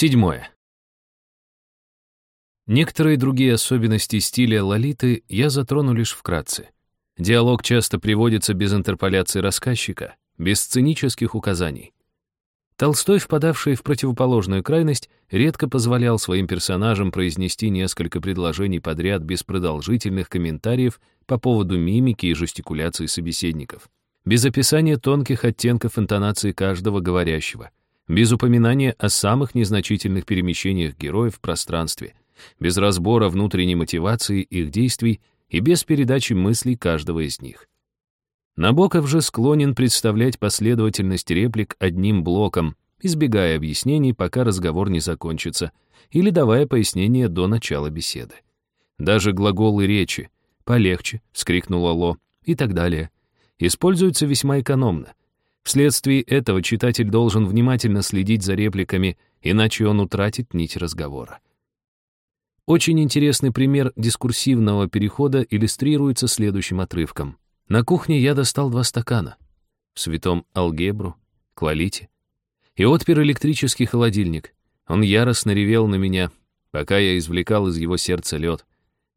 Седьмое. Некоторые другие особенности стиля Лолиты я затрону лишь вкратце. Диалог часто приводится без интерполяции рассказчика, без сценических указаний. Толстой, впадавший в противоположную крайность, редко позволял своим персонажам произнести несколько предложений подряд без продолжительных комментариев по поводу мимики и жестикуляции собеседников, без описания тонких оттенков интонации каждого говорящего, без упоминания о самых незначительных перемещениях героев в пространстве, без разбора внутренней мотивации их действий и без передачи мыслей каждого из них. Набоков же склонен представлять последовательность реплик одним блоком, избегая объяснений, пока разговор не закончится, или давая пояснения до начала беседы. Даже глаголы речи «полегче», — вскрикнула Ло, и так далее, используются весьма экономно. Вследствие этого читатель должен внимательно следить за репликами, иначе он утратит нить разговора. Очень интересный пример дискурсивного перехода иллюстрируется следующим отрывком. На кухне я достал два стакана. В святом алгебру, клалите. И отпер электрический холодильник. Он яростно ревел на меня, пока я извлекал из его сердца лед.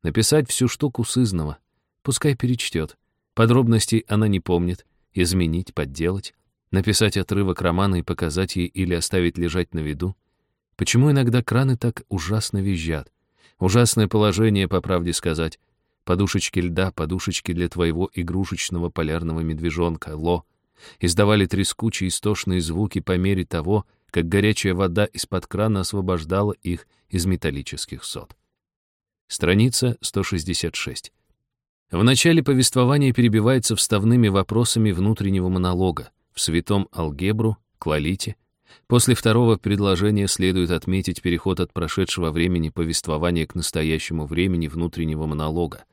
Написать всю штуку сызного. Пускай перечтет. Подробностей она не помнит. Изменить, подделать. Написать отрывок романа и показать ей или оставить лежать на виду. Почему иногда краны так ужасно визжат? Ужасное положение, по правде сказать. Подушечки льда, подушечки для твоего игрушечного полярного медвежонка, Ло, издавали трескучие истошные звуки по мере того, как горячая вода из-под крана освобождала их из металлических сот. Страница 166. В начале повествования перебивается вставными вопросами внутреннего монолога, в святом алгебру, клалите. После второго предложения следует отметить переход от прошедшего времени повествования к настоящему времени внутреннего монолога.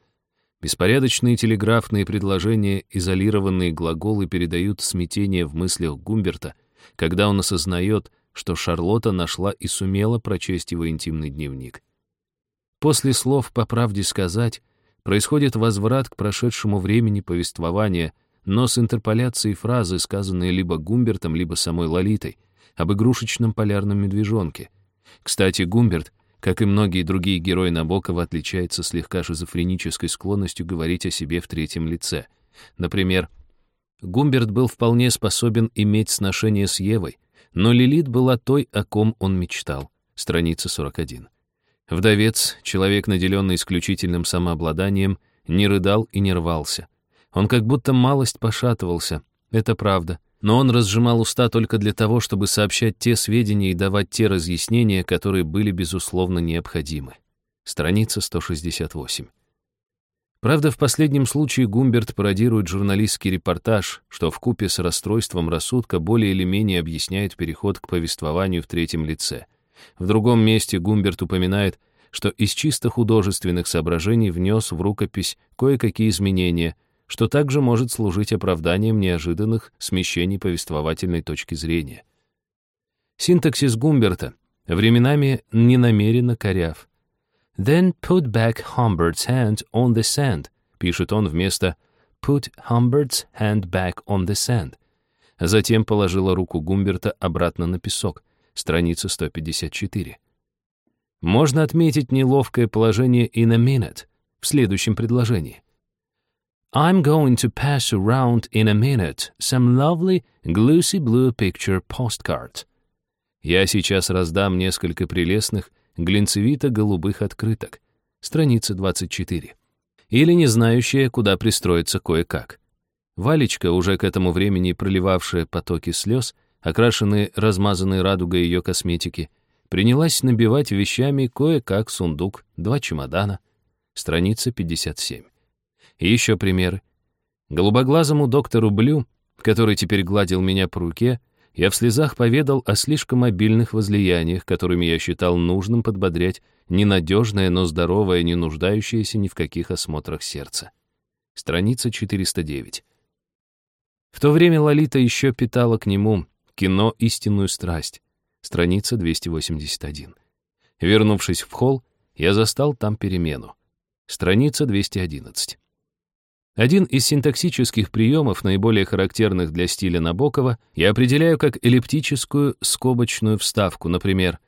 Беспорядочные телеграфные предложения, изолированные глаголы передают смятение в мыслях Гумберта, когда он осознает, что Шарлотта нашла и сумела прочесть его интимный дневник. После слов «по правде сказать» происходит возврат к прошедшему времени повествования, но с интерполяцией фразы, сказанные либо Гумбертом, либо самой Лолитой, об игрушечном полярном медвежонке. Кстати, Гумберт как и многие другие герои Набокова, отличается слегка шизофренической склонностью говорить о себе в третьем лице. Например, Гумберт был вполне способен иметь сношение с Евой, но Лилит была той, о ком он мечтал. Страница 41. Вдовец, человек, наделенный исключительным самообладанием, не рыдал и не рвался. Он как будто малость пошатывался, это правда — но он разжимал уста только для того, чтобы сообщать те сведения и давать те разъяснения, которые были, безусловно, необходимы. Страница 168. Правда, в последнем случае Гумберт пародирует журналистский репортаж, что в купе с расстройством рассудка более или менее объясняет переход к повествованию в третьем лице. В другом месте Гумберт упоминает, что из чисто художественных соображений внес в рукопись кое-какие изменения — что также может служить оправданием неожиданных смещений повествовательной точки зрения. Синтаксис Гумберта временами ненамеренно коряв. «Then put back Humbert's hand on the sand», пишет он вместо «put Humbert's hand back on the sand». Затем положила руку Гумберта обратно на песок, страница 154. Можно отметить неловкое положение in a minute в следующем предложении. I'm going to pass around in a minute some lovely glossy blue picture postcards. Я сейчас раздам несколько прелестных глинцевито-голубых открыток. Страница 24. Или не знающая, куда пристроиться кое-как. Валечка, уже к этому времени проливавшая потоки слез, окрашенные размазанной радугой ее косметики, принялась набивать вещами кое-как сундук, два чемодана. Страница 57. И еще примеры. Голубоглазому доктору Блю, который теперь гладил меня по руке, я в слезах поведал о слишком обильных возлияниях, которыми я считал нужным подбодрять ненадежное, но здоровое, не нуждающееся ни в каких осмотрах сердца. Страница 409. В то время Лолита еще питала к нему кино «Истинную страсть». Страница 281. Вернувшись в холл, я застал там перемену. Страница 211. Один из синтаксических приемов, наиболее характерных для стиля Набокова, я определяю как эллиптическую скобочную вставку, например,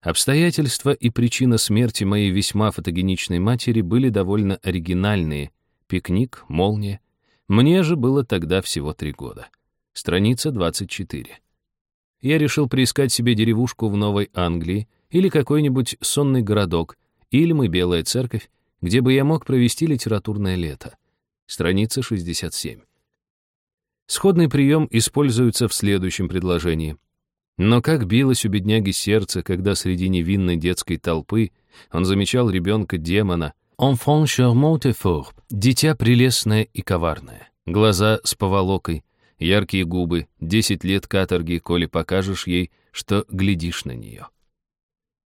Обстоятельства и причина смерти моей весьма фотогеничной матери были довольно оригинальные. Пикник, молния. Мне же было тогда всего три года. Страница 24. Я решил приискать себе деревушку в Новой Англии или какой-нибудь сонный городок, Ильм и Белая Церковь, где бы я мог провести литературное лето. Страница 67. Сходный прием используется в следующем предложении. Но как билось у бедняги сердце, когда среди невинной детской толпы он замечал ребенка-демона, «Enfant charmant et fort», дитя прелестное и коварное, глаза с поволокой, яркие губы, десять лет каторги, коли покажешь ей, что глядишь на нее.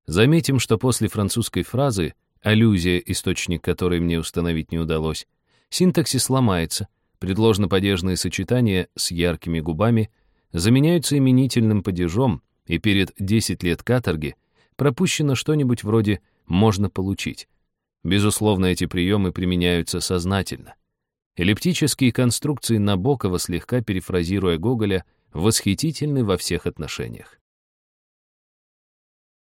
Заметим, что после французской фразы, аллюзия, источник которой мне установить не удалось, синтаксис ломается, предложно-падежные сочетания с яркими губами — заменяются именительным падежом, и перед 10 лет каторги пропущено что-нибудь вроде «можно получить». Безусловно, эти приемы применяются сознательно. Эллиптические конструкции Набокова, слегка перефразируя Гоголя, восхитительны во всех отношениях.